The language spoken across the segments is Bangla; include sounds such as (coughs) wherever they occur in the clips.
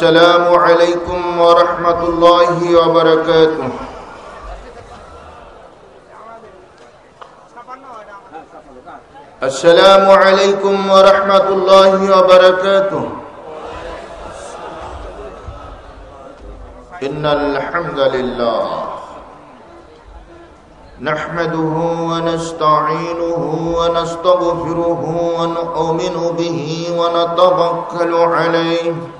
السلام عليكم ورحمة الله وبركاته. السلام عليكم ورحمة الله وبركاته. إن الحمد لله نحمده ونستعينه ونستغفره ونؤمن به ونتوكل عليه.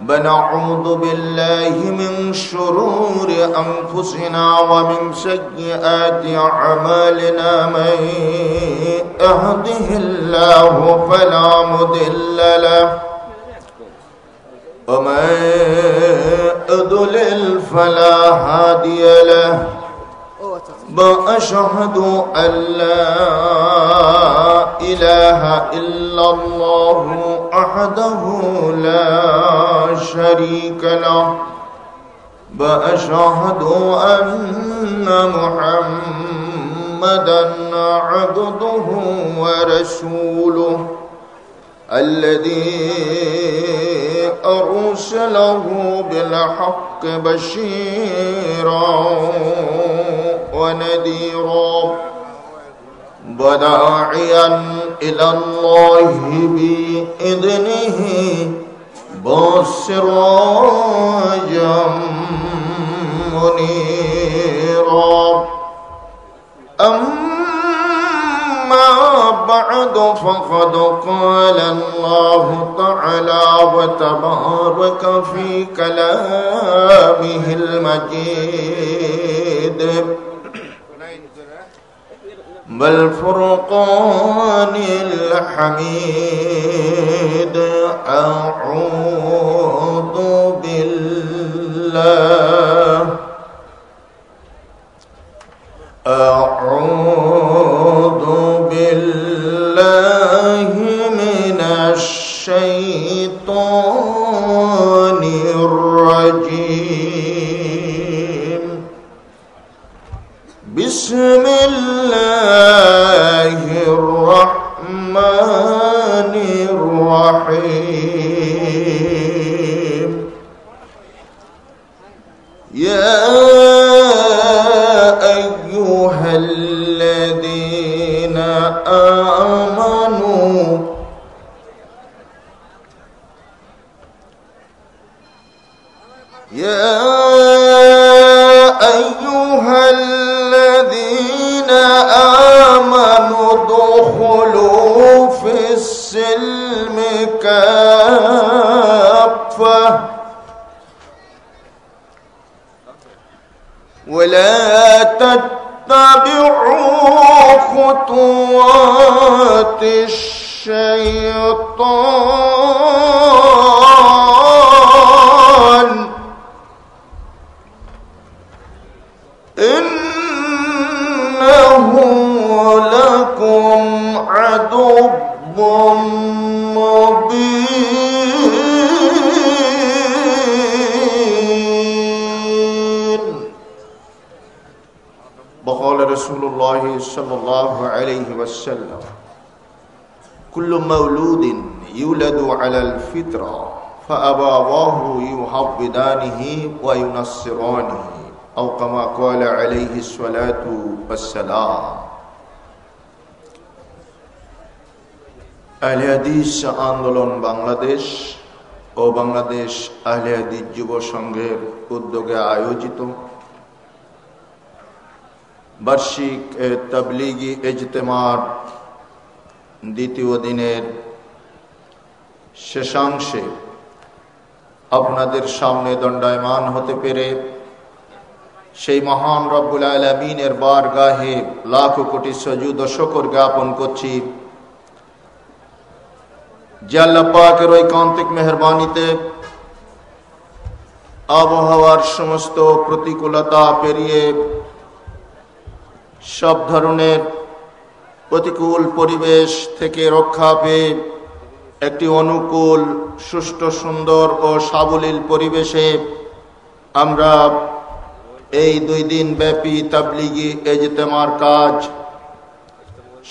ونعوذ بالله من شرور أنفسنا ومن سيئات أعمالنا من أهده الله فلا مدل له ومن أدلل فلا هادي له وأشهد أن لا إله إلا الله أحده لا شريك له وأشهد أن محمدا عبده ورسوله الذي أرسله بالحق بشيرا ونذيرا وداعيا إلى الله بإذنه بسراجا منيرا. أما بعد فقد قال الله تعالى وتبارك في كلامه المجيد. بالفرقان الحميد أعوذ بالله. خطوات الشيطان كل مولود يولد على الفطرة فأبواه يحبدانه وينصرانه أو كما قال عليه الصلاة والسلام আহলে হাদিস আন্দোলন বাংলাদেশ ও বাংলাদেশ আহলে হাদিস যুব সংঘের উদ্যোগে আয়োজিত বার্ষিক তবলিগি এজতেমার দ্বিতীয় দিনের শেষাংশে আপনাদের সামনে দণ্ডায়মান হতে পেরে সেই মহান রব্বুল আলমিনের বার গাহে লাখ কোটি সজুদ শকর জ্ঞাপন করছি। যে আল্লাপাকের ঐকান্তিক মেহরবানিতে আবহাওয়ার সমস্ত প্রতিকূলতা পেরিয়ে সব ধরনের প্রতিকূল পরিবেশ থেকে রক্ষা পেয়ে একটি অনুকূল, সুষ্ঠু, সুন্দর ও সাবলীল পরিবেশে আমরা এই দুই দিন ব্যাপী তাবলিগি এজতেমার কাজ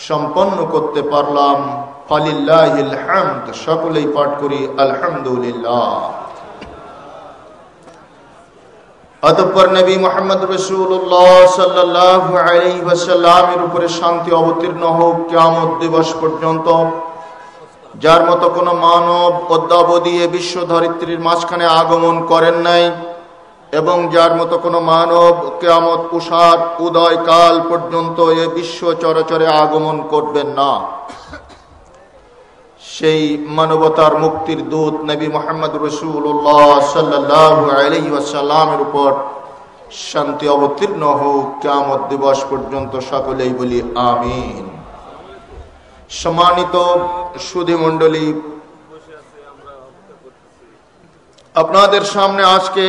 সম্পন্ন করতে পারলাম। ফালিল্লাহ সকলেই পাঠ করি, আলহামদুলিল্লাহ। অতঃপর নবী মোহাম্মদ রসুল্লাহ সাল্লাহ আলাইহি ওয়াসাল্লামের উপরে শান্তি অবতীর্ণ হোক কিয়ামত দিবস পর্যন্ত। যার মতো কোনো মানব অদ্যাবধি এ বিশ্ব ধরিত্রীর মাঝখানে আগমন করেন নাই এবং যার মতো কোনো মানব কেয়ামত উষার উদয় কাল পর্যন্ত এ বিশ্ব চরাচরে আগমন করবেন না। সেই মানবতার মুক্তির দূত নবী মোহাম্মদ রসুল্লাহ সাল্লাসাল্লামের উপর শান্তি অবতীর্ণ হোক কেমত দিবস পর্যন্ত সকলেই বলি আমিন। সম্মানিত সুধী মন্ডলী আপনাদের সামনে আজকে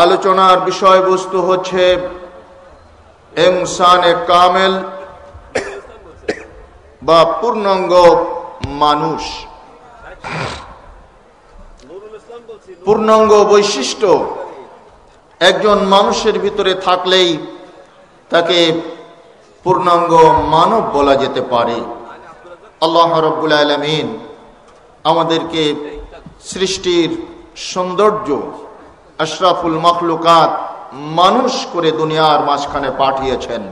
আলোচনার বিষয়বস্তু হচ্ছে এমসানে কামেল বা পূর্ণাঙ্গ মানুষ। পূর্ণাঙ্গ বৈশিষ্ট্য, একজন মানুষের ভিতরে থাকলেই তাকে পূর্ণাঙ্গ মানব বলা যেতে পারে। আল্লাহ রব্বুল আলমিন আমাদেরকে সৃষ্টির সৌন্দর্য, আশরাফুল মখলুকাত মানুষ করে দুনিয়ার মাঝখানে পাঠিয়েছেন।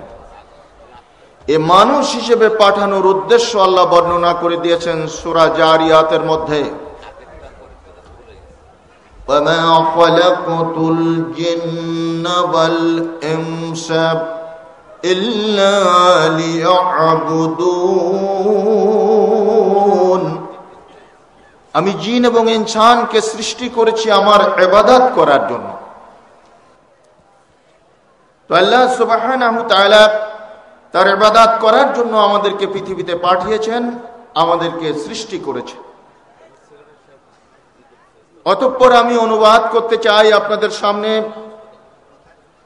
এ মানুষ হিসেবে পাঠানোর উদ্দেশ্য আল্লাহ বর্ণনা করে দিয়েছেন সুরা জারিয়াতের মধ্যে। আমি জিন এবং ইনসানকে সৃষ্টি করেছি আমার এবাদাত করার জন্য। তো আল্লাহ সুবাহ তার এবাদাত করার জন্য আমাদেরকে পৃথিবীতে পাঠিয়েছেন, আমাদেরকে সৃষ্টি করেছেন। অতঃপর আমি অনুবাদ করতে চাই আপনাদের সামনে।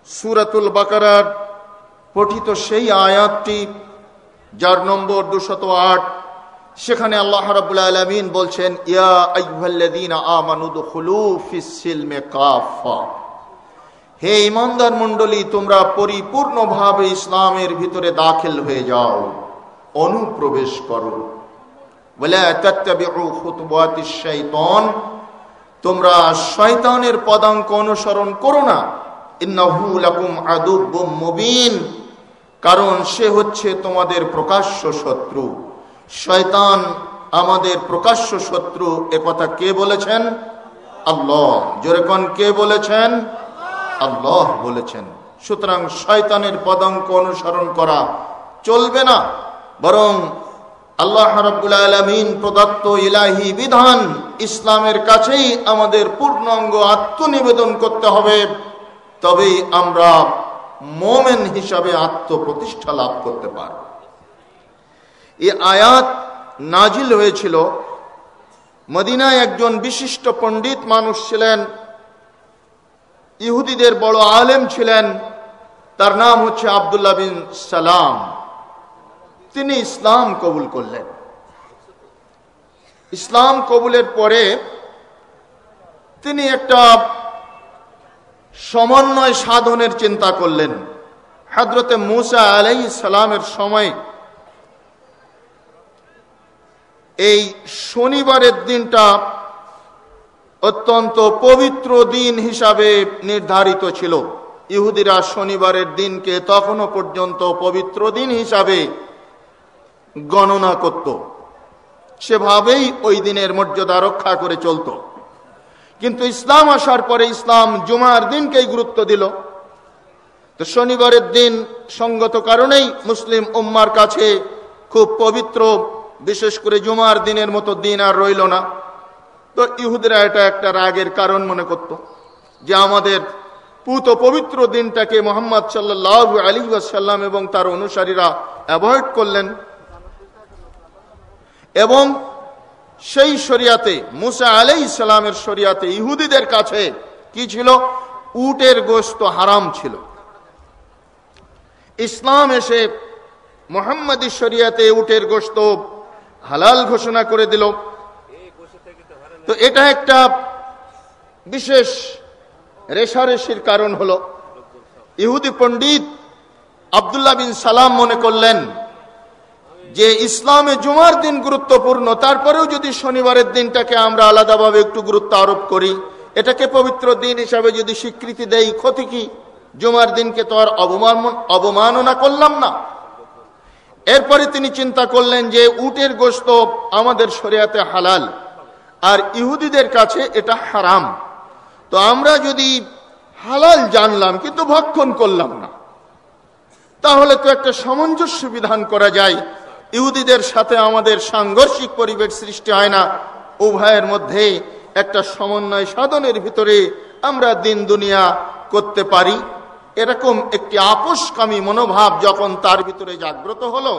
সুরাতুল বাকারার পঠিত সেই আয়াতটি, যার নম্বর দুশত আট, সেখানে আল্লাহ আলমিন বলছেন, ইয়া আমানুদ সিলমে কাফা হে ইমানদার মন্ডলী তোমরা পরিপূর্ণভাবে ইসলামের ভিতরে দাখিল হয়ে যাও, অনুপ্রবেশ করো। বলে তোমরা শয়তানের পদাঙ্ক অনুসরণ করো না। কারণ সে হচ্ছে তোমাদের প্রকাশ্য শত্রু। শয়তান আমাদের প্রকাশ্য শত্রু একথা কে বলেছেন? আল্লাহ। জোরেকন কে বলেছেন? আল্লাহ বলেছেন, সুতরাং শয়তানের পদাঙ্ক অনুসরণ করা চলবে না, বরং আল্লাহ রব্বুল আলমিন প্রদত্ত ইলাহি বিধান ইসলামের কাছেই আমাদের পূর্ণাঙ্গ আত্মনিবেদন করতে হবে। তবেই আমরা মোমেন হিসাবে আত্মপ্রতিষ্ঠা লাভ করতে পারব। এই আয়াত নাজিল হয়েছিল, মদিনায় একজন বিশিষ্ট পণ্ডিত মানুষ ছিলেন ইহুদিদের বড় আলেম ছিলেন, তার নাম হচ্ছে আবদুল্লাহ বিন সালাম। তিনি ইসলাম কবুল করলেন। ইসলাম কবুলের পরে তিনি একটা সমন্বয় সাধনের চিন্তা করলেন। হাজরতে মুসা আলাই সালামের সময় এই শনিবারের দিনটা অত্যন্ত পবিত্র দিন হিসাবে নির্ধারিত ছিল। ইহুদিরা শনিবারের দিনকে তখনও পর্যন্ত পবিত্র দিন হিসাবে গণনা করত। সেভাবেই ওই দিনের মর্যাদা রক্ষা করে চলত। কিন্তু ইসলাম আসার পরে ইসলাম জুমার দিনকেই গুরুত্ব দিল। তো শনিবারের দিন সঙ্গত কারণেই মুসলিম উম্মার কাছে খুব পবিত্র, বিশেষ করে জুমার দিনের মতো দিন আর রইল না। তো ইহুদিরা এটা একটা রাগের কারণ মনে করত যে আমাদের পুত পবিত্র দিনটাকে মোহাম্মদ সাল্লাহ আলী এবং তার অনুসারীরা অ্যাভয়েড করলেন। এবং সেই শরিয়াতে মুসা আলাই ইসলামের শরিয়াতে ইহুদিদের কাছে কি ছিল? উটের গোস্ত হারাম ছিল। ইসলাম এসে মোহাম্মদী শরিয়াতে উটের গোস্ত হালাল ঘোষণা করে দিল। তো এটা একটা বিশেষ রেশারেশির কারণ হলো, ইহুদি পণ্ডিত আবদুল্লাহ বিন সালাম মনে করলেন যে ইসলামে জুমার দিন গুরুত্বপূর্ণ, তারপরেও যদি শনিবারের দিনটাকে আমরা আলাদাভাবে একটু গুরুত্ব আরোপ করি, এটাকে পবিত্র দিন হিসাবে যদি স্বীকৃতি দেই, ক্ষতি কি? জুমার দিনকে তো আর অবমান অবমাননা করলাম না। এরপরে তিনি চিন্তা করলেন যে উটের গোস্ত আমাদের শরিয়াতে হালাল। আর ইহুদিদের কাছে এটা হারাম। তো আমরা যদি হালাল জানলাম, কিন্তু ভক্ষণ করলাম না, তাহলে তো একটা সামঞ্জস্য বিধান করা যায়। ইহুদিদের সাথে আমাদের সাংঘর্ষিক পরিবেশ সৃষ্টি হয় না। উভয়ের মধ্যে একটা সমন্বয় সাধনের ভিতরে আমরা দিন দুনিয়া করতে পারি। এরকম একটি আপোষকামী মনোভাব যখন তার ভিতরে জাগ্রত হলো,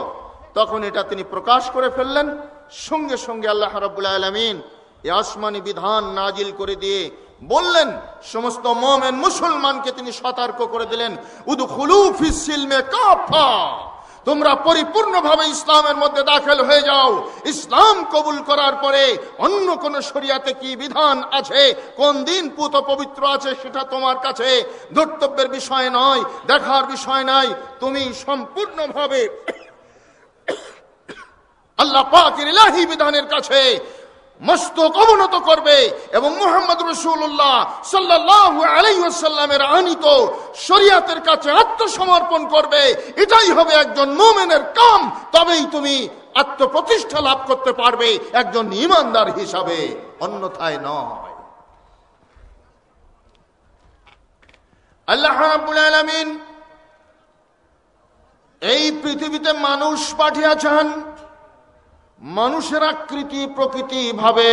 তখন এটা তিনি প্রকাশ করে ফেললেন। সঙ্গে সঙ্গে আল্লাহ রাবুল আলমিন এ আসমানি বিধান নাজিল করে দিয়ে বললেন, সমস্ত মোমেন মুসলমানকে তিনি সতর্ক করে দিলেন। তোমরা পরিপূর্ণভাবে ইসলামের মধ্যে দাখিল হয়ে যাও। ইসলাম কবুল করার পরে অন্য কোন শরিয়াতে কি বিধান আছে? কোন দিন পুত পবিত্র আছে সেটা তোমার কাছে ধর্তব্যের বিষয় নয়, দেখার বিষয় নাই। তুমি সম্পূর্ণভাবে (coughs) আল্লাহ পাকের ইলাহি বিধানের কাছে মস্তক অবনত করবে এবং মোহাম্মদ রসুল্লাহ সাল্লাহ আলাইসাল্লামের আনিত শরিয়াতের কাছে আত্মসমর্পণ করবে। এটাই হবে একজন মোমেনের কাম। তবেই তুমি আত্মপ্রতিষ্ঠা লাভ করতে পারবে একজন ইমানদার হিসাবে। অন্যথায় নয়। আল্লাহ এই পৃথিবীতে মানুষ পাঠিয়েছেন মানুষের আকৃতি প্রকৃতি ভাবে,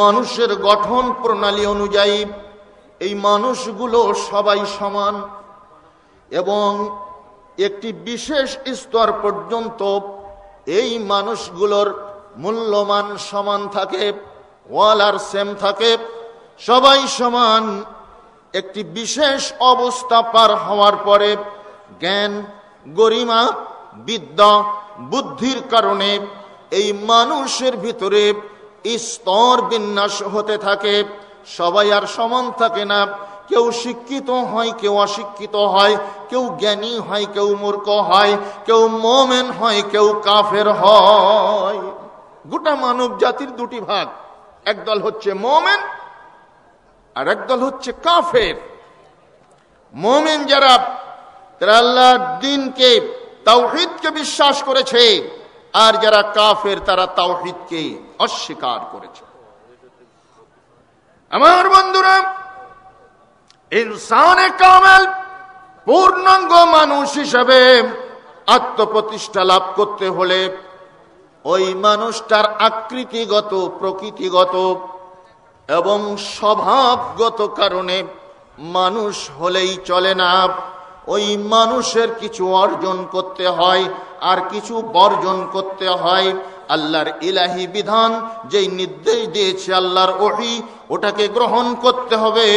মানুষের গঠন প্রণালী অনুযায়ী এই মানুষগুলো সবাই সমান এবং একটি বিশেষ স্তর পর্যন্ত এই মানুষগুলোর মূল্যমান সমান থাকে, ওয়াল আর সেম থাকে, সবাই সমান। একটি বিশেষ অবস্থা পার হওয়ার পরে জ্ঞান, গরিমা, বিদ্যা, বুদ্ধির কারণে এই মানুষের ভিতরে স্তর বিন্যাস হতে থাকে। সবাই আর সমান থাকে না। কেউ শিক্ষিত হয়, কেউ অশিক্ষিত হয়, কেউ জ্ঞানী হয়, কেউ মূর্খ হয়, কেউ মোমেন হয়, কেউ কাফের হয়। গোটা মানব জাতির দুটি ভাগ। একদল হচ্ছে মোমেন আর একদল হচ্ছে কাফের। মোমেন যারা, তারা আল্লাহর দিনকে, তাওহিদকে বিশ্বাস করেছে। আর যারা কাফের, তারা তাওহিদকে অস্বীকার করেছে। আমার বন্ধুরা, ইনসানে কামেল, পূর্ণাঙ্গ মানুষ হিসেবে আত্মপ্রতিষ্ঠা লাভ করতে হলে ওই মানুষটার আকৃতিগত, প্রকৃতিগত এবং স্বভাবগত কারণে মানুষ হলেই চলে না। ওই মানুষের কিছু অর্জন করতে হয় আর কিছু বর্জন করতে হয় আল্লাহর ইলাহি বিধান, যেই নির্দেশ দিয়েছে আল্লাহর ওহি, ওটাকে গ্রহণ করতে হবে।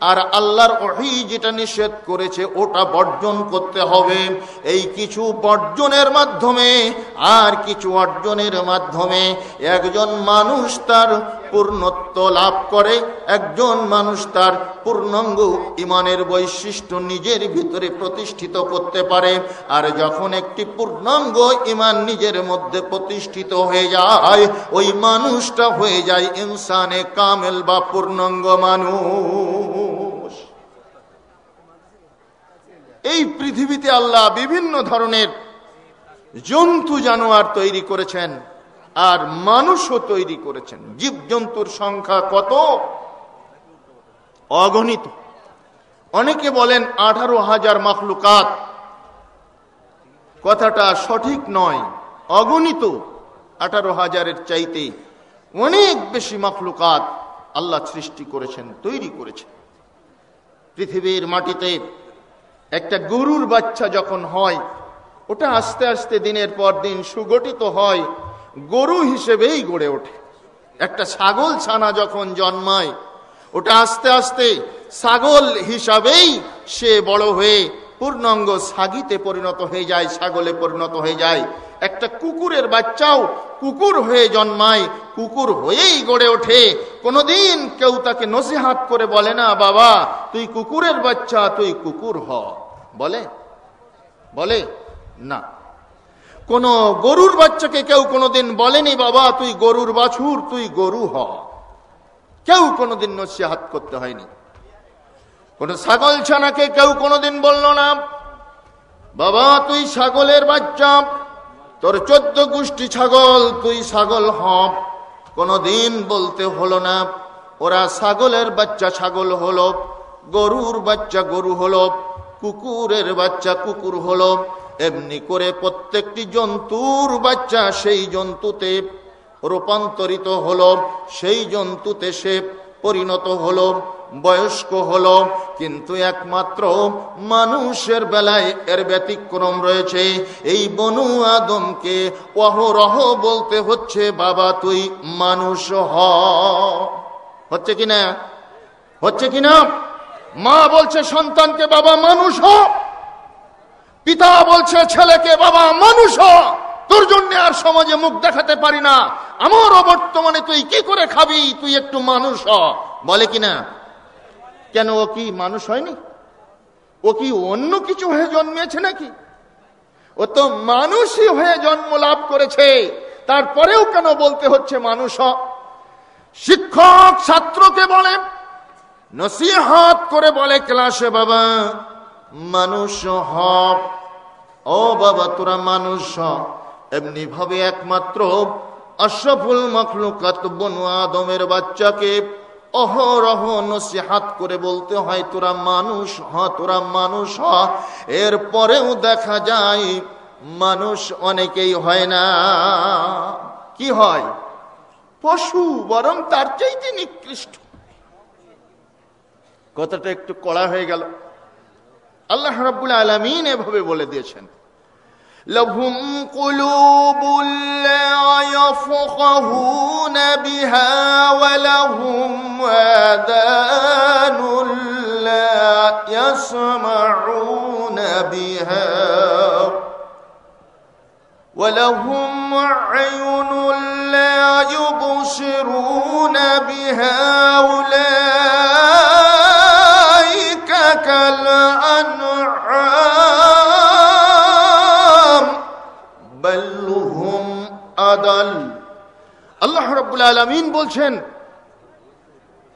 আর আল্লাহর ওহি যেটা নিষেধ করেছে, ওটা বর্জন করতে হবে। এই কিছু বর্জনের মাধ্যমে, আর কিছু অর্জনের মাধ্যমে, একজন মানুষ তার পূর্ণত্ব লাভ করে। একজন মানুষ তার পূর্ণাঙ্গ ইমানের বৈশিষ্ট্য নিজের ভিতরে প্রতিষ্ঠিত করতে পারে। আর যখন একটি পূর্ণাঙ্গ ইমান নিজের মধ্যে প্রতিষ্ঠিত হয়ে যায়, ওই মানুষটা হয়ে যায় ইনসানে কামেল বা পূর্ণাঙ্গ মানুষ। এই পৃথিবীতে আল্লাহ বিভিন্ন ধরনের জন্তু জানোয়ার তৈরি করেছেন। আর মানুষও তৈরি করেছেন। জীবজন্তুর সংখ্যা কত? অগণিত। অনেকে বলেন আঠারো হাজার মাখলুকাত। কথাটা সঠিক নয়, অগণিত। আঠারো হাজারের চাইতে অনেক বেশি মাখলুকাত আল্লাহ সৃষ্টি করেছেন, তৈরি করেছেন। পৃথিবীর মাটিতে একটা গরুর বাচ্চা যখন হয়, ওটা আস্তে আস্তে দিনের পর দিন সুগঠিত হয় গরু হিসেবেই গড়ে ওঠে। একটা ছাগল ছানা যখন জন্মায়, ওটা আস্তে আস্তে ছাগল হিসাবেই সে বড় হয়ে পূর্ণাঙ্গ সাগিতে পরিণত হয়ে যায়, ছাগলে পরিণত হয়ে যায়। একটা কুকুরের বাচ্চাও কুকুর হয়ে জন্মায়, কুকুর হয়েই গড়ে ওঠে। কোনোদিন কেউ তাকে নসিহাত করে বলে না, বাবা, তুই কুকুরের বাচ্চা, তুই কুকুর হ। বলে? বলে? না। কোন গরুর বাচ্চাকে কেউ কোনোদিন বলেনি, বাবা, তুই গরুর বাছুর, তুই গরু হ। কেউ কোনোদিন নসিহাত করতে হয়নি। কোন ছাগল ছানাকে কেউ কোনোদিন বলল না, বাবা, তুই ছাগলের বাচ্চা, তোর চোদ্দ গোষ্ঠী ছাগল, তুই ছাগল হ। কোনদিন বলতে হলো না, ওরা ছাগলের বাচ্চা ছাগল হলো, গরুর বাচ্চা গরু হলো, কুকুরের বাচ্চা কুকুর হলো। এমনি করে প্রত্যেকটি জন্তুর বাচ্চা সেই জন্তুতে রূপান্তরিত হলো, সেই জন্তুতে সে পরিণত হলো, বয়স্ক হলো, কিন্তু একমাত্র মানুষের বেলায় এর ব্যতিক্রম রয়েছে। এই বনু আদমকে অহরহ বলতে হচ্ছে, বাবা, তুই মানুষ হ। হচ্ছে কিনা? হচ্ছে কিনা? মা বলছে, সন্তানকে বাবা, মানুষ হ। পিতা বলছে, ছেলেকে বাবা, মানুষ তোর জন্য আর সমাজে মুখ দেখাতে পারি না। আমার বর্তমানে তুই কি করে খাবি? তুই একটু মানুষ বলে কিনা কেন ও কি মানুষ হয়নি? ও কি অন্য কিছু হয়ে জন্মেছে নাকি? ও তো মানুষই হয়ে জন্ম লাভ করেছে। তারপরেও কেন বলতে হচ্ছে মানুষ শিক্ষক ছাত্রকে বলে, নসিহাত করে বলে ক্লাসে, বাবা মানুষ হক। ও বাবা, তোরা মানুষ এমনি ভাবে একমাত্র আশরাফুল মখলুকাত বনু আদমের বাচ্চাকে অহরহ নসিহাত করে বলতে হয়, তোরা মানুষ হ, তোরা মানুষ হ। এরপরেও দেখা যায়, মানুষ অনেকেই হয় না। কি হয়? পশু, বরং তার চাইতে নিকৃষ্ট। কথাটা একটু কড়া হয়ে গেল। আল্লাহ রাব্বুল আলামিন এভাবে বলে দিয়েছেন لهم قلوب لا يفقهون بها ولهم آذان لا يسمعون بها ولهم عين لا يبصرون بها أولئك রব্বুল আলমিন বলছেন,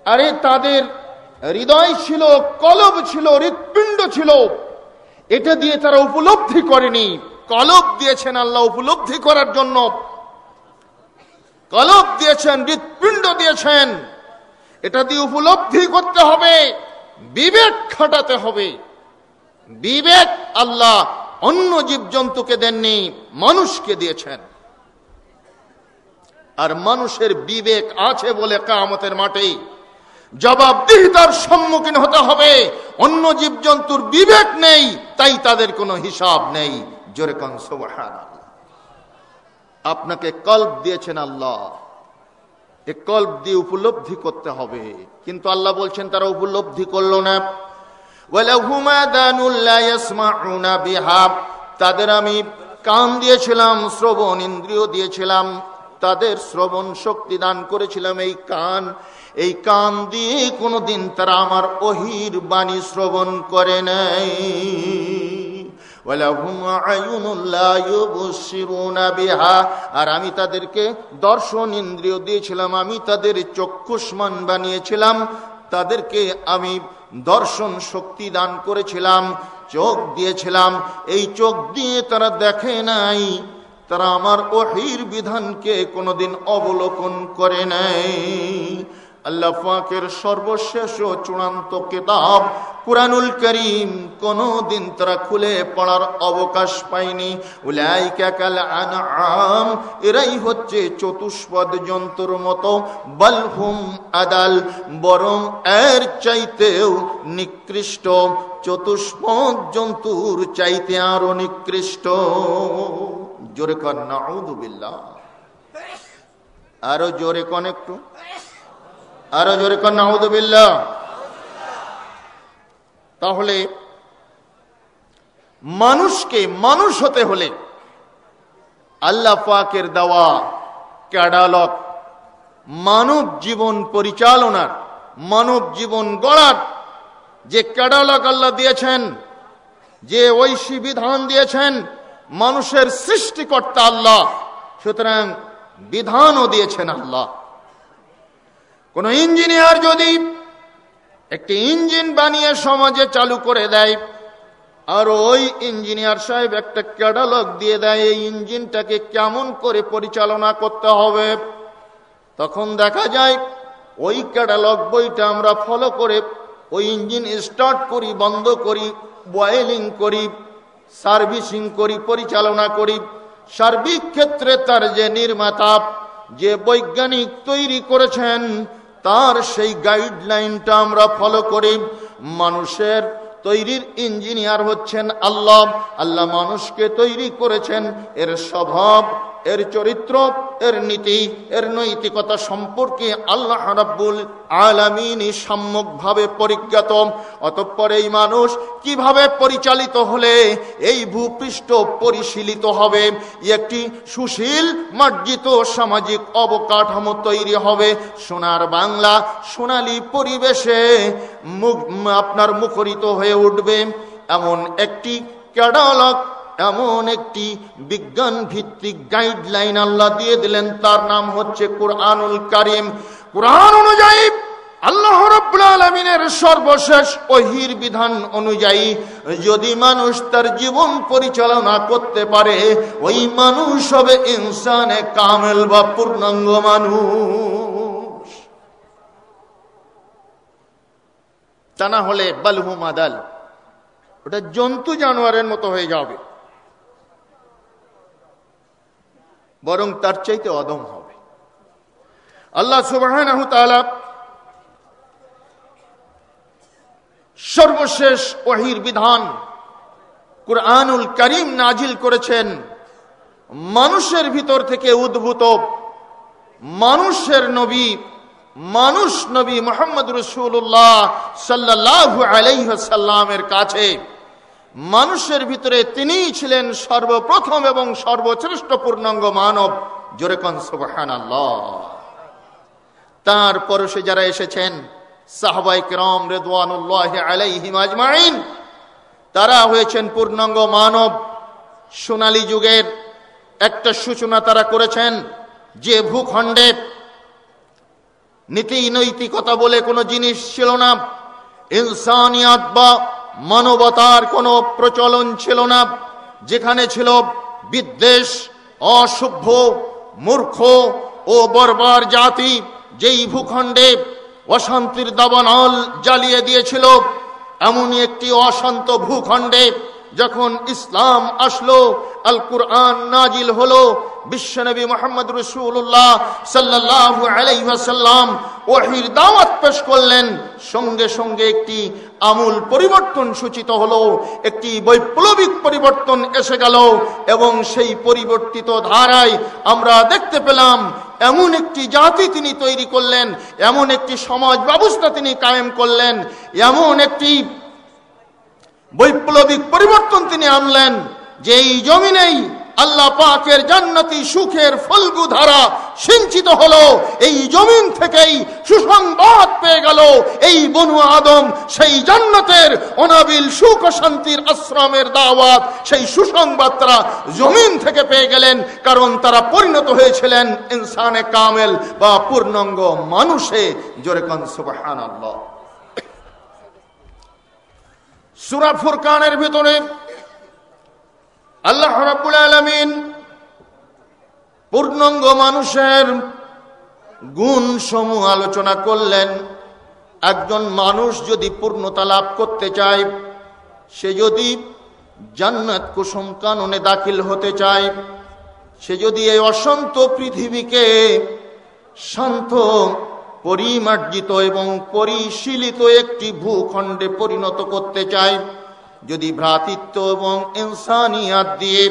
আরে তাদের হৃদয় ছিল, কলব ছিল, হৃৎপিণ্ড ছিল। এটা দিয়ে তারা উপলব্ধি করেনি। কলব দিয়েছেন আল্লাহ উপলব্ধি করার জন্য। কলব দিয়েছেন, হৃৎপিণ্ড দিয়েছেন। এটা দিয়ে উপলব্ধি করতে হবে, বিবেক খাটাতে হবে। বিবেক আল্লাহ অন্য জীবজন্তুকে দেননি, মানুষকে দিয়েছেন। আর মানুষের বিবেক আছে বলে কামতের মাঠে। জবাবদিহিতার সম্মুখীন হতে হবে। অন্য জীবজন্তুর বিবেক নেই, তাই তাদের কোনো হিসাব নেই। জোরে কন আপনাকে কল্প দিয়েছেন আল্লাহ। এ কল্প দিয়ে উপলব্ধি করতে হবে। কিন্তু আল্লাহ বলছেন, তারা উপলব্ধি করল না। তাদের আমি কান দিয়েছিলাম, শ্রবণ ইন্দ্রিয় দিয়েছিলাম। তাদের শ্রবণ শক্তি দান করেছিলাম এই কান। এই কান দিয়ে কোনোদিন তারা আমার অহির বাণী শ্রবণ করে নাই। আর আমি তাদেরকে দর্শন ইন্দ্রিয় দিয়েছিলাম, আমি তাদের চক্ষুষ্মান বানিয়েছিলাম, তাদেরকে আমি দর্শন শক্তি দান করেছিলাম, চোখ দিয়েছিলাম। এই চোখ দিয়ে তারা দেখে নাই। তারা আমার ওহির বিধানকে কোনোদিন অবলোকন করে নাই। আল্লাহ ফাঁকের সর্বশেষ ও চূড়ান্ত কেতাব কুরআনুল করিম কোনদিন তারা খুলে পড়ার অবকাশ পায়নি। উলাইকা কাল আনআম, এরাই হচ্ছে চতুষ্পদ জন্তুর মতো বালহুম আদাল, বরং এর চাইতেও নিকৃষ্ট। চতুষ্পদ জন্তুর চাইতে আরও নিকৃষ্ট। জোরে কর নাউদুবিল্লাহ আরও জোরে কন একটু। আরও জোরে কর নাউদুবিল্লাহ তাহলে মানুষকে মানুষ হতে হলে আল্লাহ পাকের দেওয়া ক্যাডালক মানব জীবন পরিচালনার, মানব জীবন গড়ার যে ক্যাডালক আল্লাহ দিয়েছেন, যে ঐশী বিধান দিয়েছেন মানুষের সৃষ্টিকর্তা আল্লাহ, সুতরাং বিধানও দিয়েছেন আল্লাহ। কোন ইঞ্জিনিয়ার যদি একটি ইঞ্জিন বানিয়ে সমাজে চালু করে দেয়, আর ওই ইঞ্জিনিয়ার সাহেব একটা ক্যাটালগ দিয়ে দেয়, এই ইঞ্জিনটাকে কেমন করে পরিচালনা করতে হবে, তখন দেখা যায় ওই ক্যাটালগ বইটা আমরা ফলো করে, ওই ইঞ্জিন স্টার্ট করি, বন্ধ করি বয়েলিং করি। সার্ভিসিং করি, পরিচালনা করি। সার্বিক ক্ষেত্রে তার যে নির্মাতা, যে বৈজ্ঞানিক তৈরি করেছেন, তার সেই গাইডলাইনটা আমরা ফলো করি। মানুষের তৈরির ইঞ্জিনিয়ার হচ্ছেন আল্লাহ। আল্লাহ মানুষকে তৈরি করেছেন, এর স্বভাব এর চরিত্র, এর নীতি, এর নৈতিকতা সম্পর্কে আল্লাহ রাব্বুল আলামিনই সম্যকভাবে পরিজ্ঞাত। অতঃপর এই মানুষ কীভাবে পরিচালিত হলে এই ভূপৃষ্ঠ পরিশীলিত হবে? একটি সুশীল মার্জিত সামাজিক অবকাঠামো তৈরি হবে। সোনার বাংলা সোনালী পরিবেশে আপনার মুখরিত হয়ে উঠবে। এমন একটি ক্যাডালক এমন একটি বিজ্ঞান ভিত্তিক গাইডলাইন আল্লাহ দিয়ে দিলেন, তার নাম হচ্ছে কোরআনুল কারিম। কোরআন অনুযায়ী আল্লাহ রব্বুল আলমিনের সর্বশেষ অহির বিধান অনুযায়ী যদি মানুষ তার জীবন পরিচালনা করতে পারে, ওই মানুষ হবে ইনসানে কামেল বা পূর্ণাঙ্গ মানুষ। তা না হলে বালহুমাদাল ওটা জন্তু জানোয়ারের মতো হয়ে যাবে। বরং তার চাইতে অদম হবে। আল্লাহ সুবাহ সর্বশেষ ওহির বিধান কুরআনুল করিম নাজিল করেছেন, মানুষের ভিতর থেকে উদ্ভূত মানুষের নবী, মানুষ নবী মোহাম্মদ রসুল্লাহ সাল্লাহ আলাইসাল্লামের কাছে মানুষের ভিতরে তিনিই ছিলেন সর্বপ্রথম এবং সর্বশ্রেষ্ঠ পূর্ণাঙ্গ মানব। জোরে কনসবাহান তার পরশে যারা এসেছেন সাহবাই তারা হয়েছেন পূর্ণাঙ্গ মানব। সোনালী যুগের একটা সূচনা তারা করেছেন, যে ভূখণ্ডে নীতি নৈতিকতা বলে কোনো জিনিস ছিল না। ইনসানিয়াত বা মানবতার কোনো প্রচলন ছিল না, যেখানে ছিল বিদ্বেষ, অসভ্য, মূর্খ ও বর্বর জাতি, যেই ভূখণ্ডে অশান্তির দাবানল জ্বালিয়ে দিয়েছিল, এমনই একটি অশান্ত ভূখণ্ডে যখন ইসলাম আসলো আল কুরআন নাজিল হলো, বিশ্বনবী মোহাম্মদ রসুল্লাহ সাল্লাহ আলাইসাল্লাম ওহির দাওয়াত পেশ করলেন। সঙ্গে সঙ্গে একটি আমূল পরিবর্তন সূচিত হলো, একটি বৈপ্লবিক পরিবর্তন এসে গেল এবং সেই পরিবর্তিত ধারায় আমরা দেখতে পেলাম, এমন একটি জাতি তিনি তৈরি করলেন, এমন একটি সমাজ ব্যবস্থা তিনি কায়েম করলেন, এমন একটি বৈপ্লবিক পরিবর্তন তিনি আনলেন যে এই জমিনেই আল্লাহ পাকের জান্নাতি সুখের ফলগু ধারা সিঞ্চিত হলো, এই জমিন থেকেই সুসংবাদ পেয়ে গেল, এই বনু আদম সেই জান্নাতের অনাবিল সুখ শান্তির আশ্রমের দাওয়াত, সেই সুসংবাদ তারা জমিন থেকে পেয়ে গেলেন, কারণ তারা পরিণত হয়েছিলেন ইনসানে কামেল বা পূর্ণাঙ্গ মানুষে, জোরে কন সুবাহান আল্লাহ সুরা ফুরকানের ভিতরে আল্লাহ রাব্বুল আলামিন পূর্ণাঙ্গ মানুষের গুণ সমূহ আলোচনা করলেন। একজন মানুষ যদি পূর্ণতা লাভ করতে চায়, সে যদি জান্নাত কুসুম কাননে দাখিল হতে চায়, সে যদি এই অশান্ত পৃথিবীকে শান্ত পরিমার্জিত এবং পরিশীলিত একটি ভূখণ্ডে পরিণত করতে চায় যদি ভ্রাতৃত্ব এবং ইনসানিয়াত দিয়ে,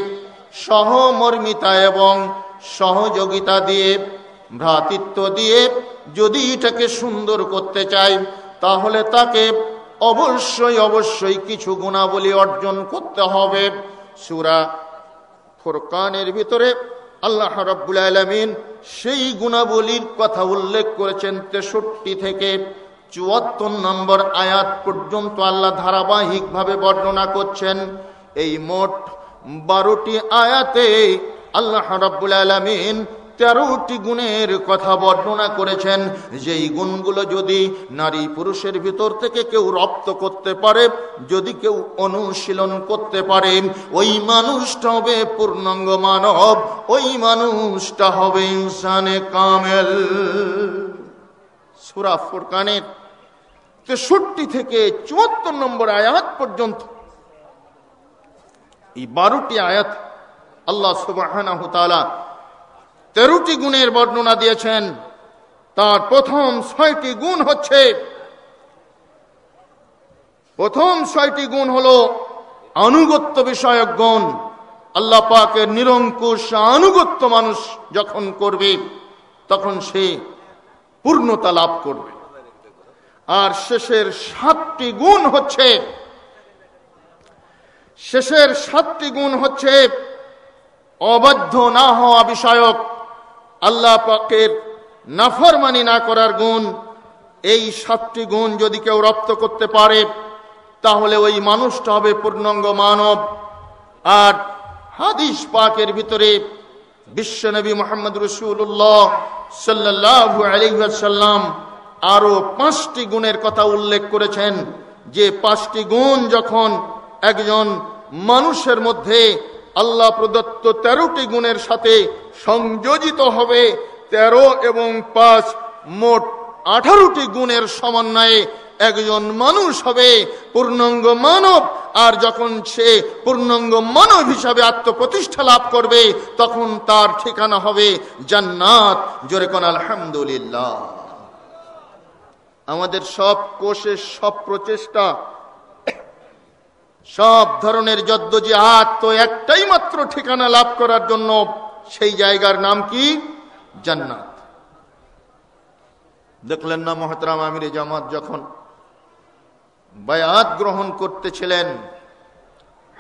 সহমর্মিতা এবং সহযোগিতা দিয়ে, ভ্রাতৃত্ব দিয়ে যদি এটাকে সুন্দর করতে চায় তাহলে তাকে অবশ্যই অবশ্যই কিছু গুণাবলী অর্জন করতে হবে। সুরা ফোরকানের ভিতরে আল্লাহ রব্বুল আলমিন সেই গুণাবলীর কথা উল্লেখ করেছেন তেষট্টি থেকে চুয়াত্তর নম্বর আয়াত পর্যন্ত আল্লাহ ধারাবাহিকভাবে বর্ণনা করছেন, এই মোট বারোটি আয়াতে আল্লাহ রাব্বুল আলমিন তেরোটি গুণের কথা বর্ণনা করেছেন। যেই গুণগুলো যদি নারী পুরুষের ভিতর থেকে কেউ রপ্ত করতে পারে, যদি কেউ অনুশীলন করতে পারে, ওই মানুষটা হবে পূর্ণাঙ্গ মানব, ওই মানুষটা হবে ইনসানে কামেল। সুরা ফুরকানের তেষট্টি থেকে চুয়াত্তর নম্বর আয়াত পর্যন্ত এই বারোটি আয়াত আল্লাহ সুবাহ তেরোটি গুণের বর্ণনা দিয়েছেন। তার প্রথম ছয়টি গুণ হচ্ছে, প্রথম ছয়টি গুণ হল আনুগত্য বিষয়ক গুণ। আল্লাহ পাকের নিরঙ্কুশ আনুগত্য মানুষ যখন করবে, তখন সে পূর্ণতা লাভ করবে। আর শেষের সাতটি গুণ হচ্ছে, শেষের সাতটি গুণ হচ্ছে অবাধ্য না হওয়া বিষয়ক। আল্লাহ পাকের নাফরমানি না করার গুণ, এই সাতটি গুণ যদি কেউ রপ্ত করতে পারে, তাহলে ওই মানুষটা হবে পূর্ণাঙ্গ মানব। আর হাদিস পাকের ভিতরে বিশ্বনবী মোহাম্মদ রসুল্লাহ সাল্লাহ আলহাসাল্লাম আরও পাঁচটি গুণের কথা উল্লেখ করেছেন, যে পাঁচটি গুণ যখন একজন মানুষের মধ্যে আল্লাহ প্রদত্ত তেরোটি গুণের সাথে সংযোজিত হবে। তেরো এবং পাঁচ মোট আঠারোটি গুণের সমন্বয়ে একজন মানুষ হবে পূর্ণাঙ্গ মানব। আর যখন সে পূর্ণাঙ্গ মানব হিসাবে আত্মপ্রতিষ্ঠা লাভ করবে, তখন তার ঠিকানা হবে জান্নাত। জোরে কোন আলহামদুলিল্লাহ। আমাদের সব কোষের সব প্রচেষ্টা সব ধরনের যদ্দ জিহাদ তো একটাই মাত্র ঠিকানা লাভ করার জন্য সেই জায়গার নাম কি? জান্নাত। দেখলেন না মহতরাম আমির জামাত যখন বায়াত গ্রহণ করতেছিলেন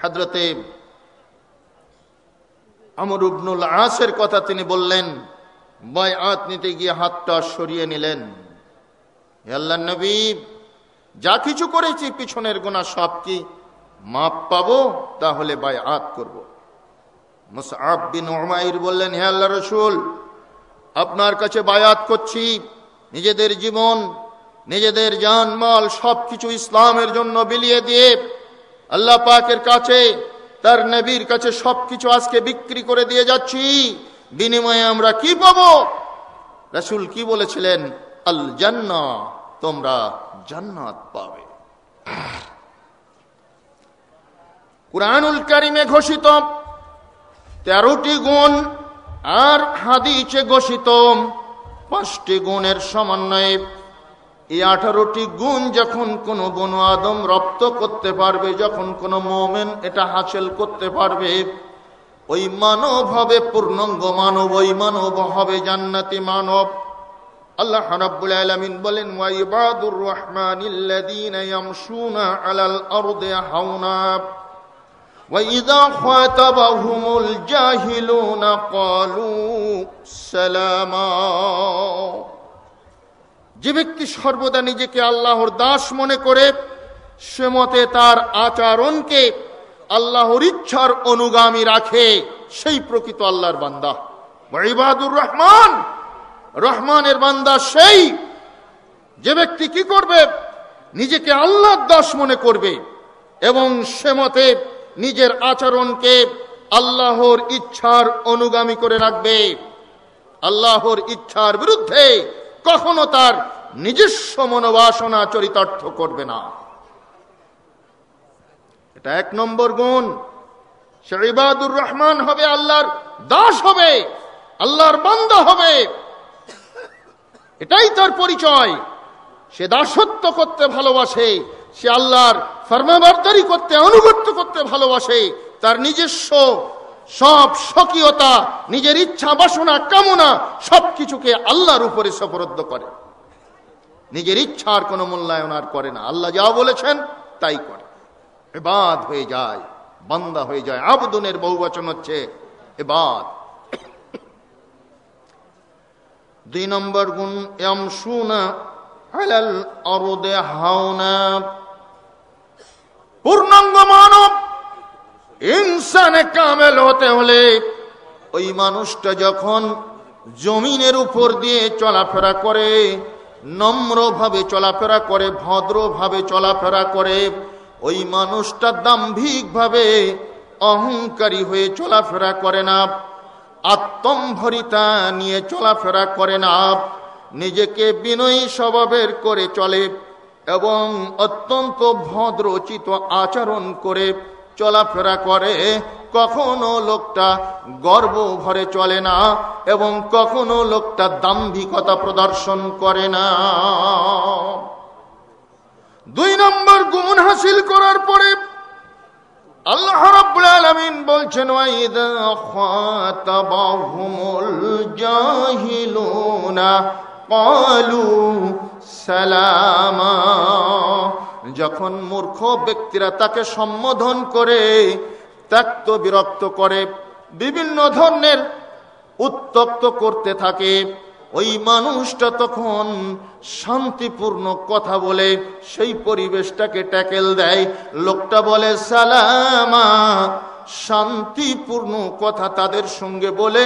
হাজরতে আমর উবনুল আসের কথা তিনি বললেন, বায়াত নিতে গিয়ে হাতটা সরিয়ে নিলেন। আল্লাহ নবী, যা কিছু করেছি, পিছনের গোনা সব কি মাপ পাবো, তাহলে করব। মুসআব বিন উমাইর বললেন, হে আল্লাহ রসুল, আপনার কাছে বায়াত করছি। নিজেদের জীবন, নিজেদের জান মাল সবকিছু ইসলামের জন্য বিলিয়ে দিয়ে আল্লাহ পাকের কাছে, তার নবীর কাছে সবকিছু আজকে বিক্রি করে দিয়ে যাচ্ছি। বিনিময়ে আমরা কি পাব? রাসুল কি বলেছিলেন? আল জান্না তোমরা জান্নাত পাবে। কুরআনুল কারিমে ঘোষিত তেরোটি গুণ আর হাদিসে ঘোষিত পাঁচটি গুণের সমন্বয়ে এই আঠারোটি গুণ যখন কোনো বন আদম রপ্ত করতে পারবে, যখন কোনো মোমেন এটা হাসিল করতে পারবে, ওই মানব হবে পূর্ণাঙ্গ মানব, ওই মানব হবে জান্নাতি মানব। আল্লাহ রাব্বুল আলামিন বলেন, ওয়া রহমানিল্লাযীনা ইয়ামশুনা আলাল আরদি হাওনা। وإذا خاطبهم الجاهلون قالوا سلاما যে ব্যক্তি সর্বদা নিজেকে আল্লাহর দাস মনে করে সে মতে তার আচরণকে আল্লাহর ইচ্ছার অনুগামী রাখে সেই প্রকৃত আল্লাহর বান্দা ইবাদুর রহমান রহমানের বান্দা সেই যে ব্যক্তি কি করবে নিজেকে আল্লাহর দাস মনে করবে এবং সে মতে নিজের আচরণকে আল্লাহর ইচ্ছার অনুগামী করে রাখবে। আল্লাহর ইচ্ছার বিরুদ্ধে কখনো তার নিজস্ব মনোবাসনা চরিতার্থ করবে না। এটা এক নম্বর গুণ। সে ইবাদুর রহমান হবে আল্লাহর দাস হবে, আল্লাহর বন্ধ হবে। এটাই তার পরিচয়। সে দাসত্ব করতে ভালোবাসে, সে আল্লাহর ফরমাবারদারি করতে অনুগত্য করতে ভালোবাসে, তার নিজস্ব সব স্বকীয়তা, নিজের ইচ্ছা, বাসনা, কামনা, সবকিছুকে আল্লাহর উপরে সফরদ্ধ করে। নিজের ইচ্ছার কোনো মূল্যায়ন আর করে না। আল্লাহ যা বলেছেন, তাই করে। এবাদ হয়ে যায়, বান্দা হয়ে যায়। আবদনের বহুবচন হচ্ছে, এবাদ। দুই নম্বর গুণ এম অরদে হাওনা। পূর্ণাঙ্গ মানব। ইনসানে কামেল হতে হলে ওই মানুষটা যখন জমিনের উপর দিয়ে চলাফেরা করে, নম্রভাবে চলাফেরা করে, ভদ্রভাবে চলাফেরা করে, ওই মানুষটা দাম্ভিকভাবে অহংকারী হয়ে চলাফেরা করে না, আত্মম্ভরিতা নিয়ে চলাফেরা করে না, নিজেকে বিনয়ী স্বভাবের করে চলে। এবং অত্যন্ত ভদ্রচিত আচরণ করে চলাফেরা করে। কখনো লোকটা গর্ব ভরে চলে না এবং কখনো লোকটা দাম্ভিকতা প্রদর্শন করে না। দুই নম্বর গুণ হাসিল করার পরে আল্লাহ রাব্বুল আলামিন বলছেন ওয়াইদা খাতাবাহুমুল জাহিলুনা, ক্বালু সালামা। যখন মূর্খ ব্যক্তিরা তাকে সম্বোধন করে, ত্যক্ত, বিরক্ত করে, বিভিন্ন ধরনের উত্তপ্ত করতে থাকে, ওই মানুষটা তখন শান্তিপূর্ণ কথা বলে, সেই পরিবেশটাকে ট্যাকেল দেয়। লোকটা বলে, সালামা। শান্তিপূর্ণ কথা তাদের সঙ্গে বলে,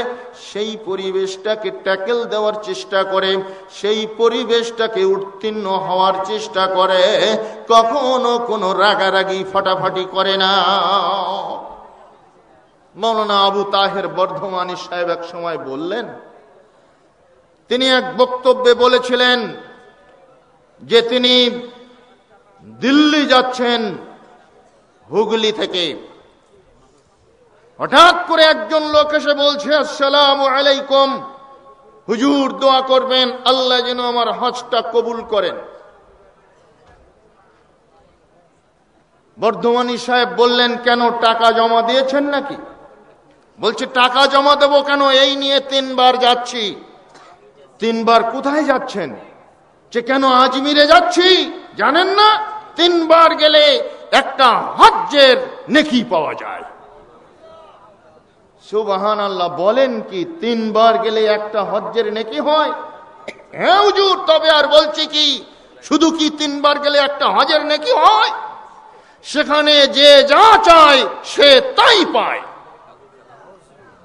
সেই পরিবেশটাকে ট্যাকেল দেওয়ার চেষ্টা করে, সেই পরিবেশটাকে উত্তীর্ণ হওয়ার চেষ্টা করে, কখনো কোনো রাগারাগি ফাটাফাটি করে না। মৌলানা আবু তাহের বর্ধমানী সাহেব এক সময় বললেন, তিনি এক বক্তব্যে বলেছিলেন যে তিনি দিল্লি যাচ্ছেন হুগলি থেকে। হঠাৎ করে একজন লোক এসে বলছে, আসসালাম আলাইকুম। হুজুর দোয়া করবেন, আল্লাহ যেন আমার হজটা কবুল করেন। বর্ধমানী সাহেব বললেন, কেন টাকা জমা দিয়েছেন নাকি? বলছে, টাকা জমা দেবো কেন? এই নিয়ে তিনবার যাচ্ছি। তিনবার কোথায় যাচ্ছেন? যে কেন আজমিরে যাচ্ছি? জানেন না? তিনবার গেলে একটা হজ্জের নেকি পাওয়া যায়। সুবাহান আল্লাহ বলেন কি, তিনবার গেলে একটা হজ্জের নেকি হয়? হ্যাঁ তবে আর বলছি কি, শুধু কি তিনবার গেলে একটা হজের নেকি হয়? সেখানে যে যা চায়, সে তাই পায়।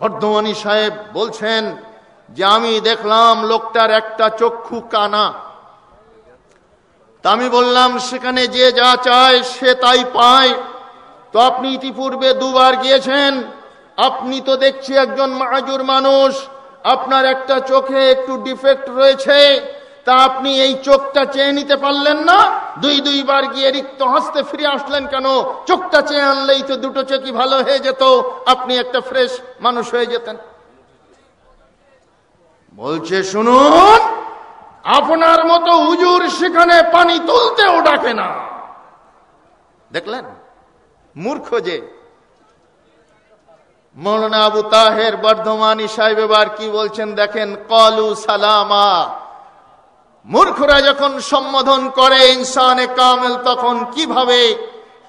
বর্ধমানী সাহেব বলছেন যে, আমি দেখলাম লোকটার একটা চক্ষু কানা। তা আমি বললাম, সেখানে যে যা চায়, সে তাই পায়। তো আপনি ইতিপূর্বে দুবার গিয়েছেন আপনি তো দেখছি একজন মাজুর মানুষ, আপনার একটা চোখে একটু ডিফেক্ট রয়েছে, তা আপনি এই চোখটা চেয়ে নিতে পারলেন না? দুই দুইবার গিয়ে রিক্ত হাসতে ফিরে আসলেন কেন? চোখটা চেয়ে আনলেই তো দুটো চোখই ভালো হয়ে যেত, আপনি একটা ফ্রেশ মানুষ হয়ে যেতেন। বলছে, শুনুন, আপনার মতো হুজুর সেখানে পানি তুলতেও ডাকে না। দেখলেন, মূর্খ যে মৌলানা আবু তাহের বর্ধমানী সাহেব এবার কি বলছেন দেখেন, কলু সালামা। মূর্খরা যখন সম্বোধন করে ইনসানে কামেল, তখন কীভাবে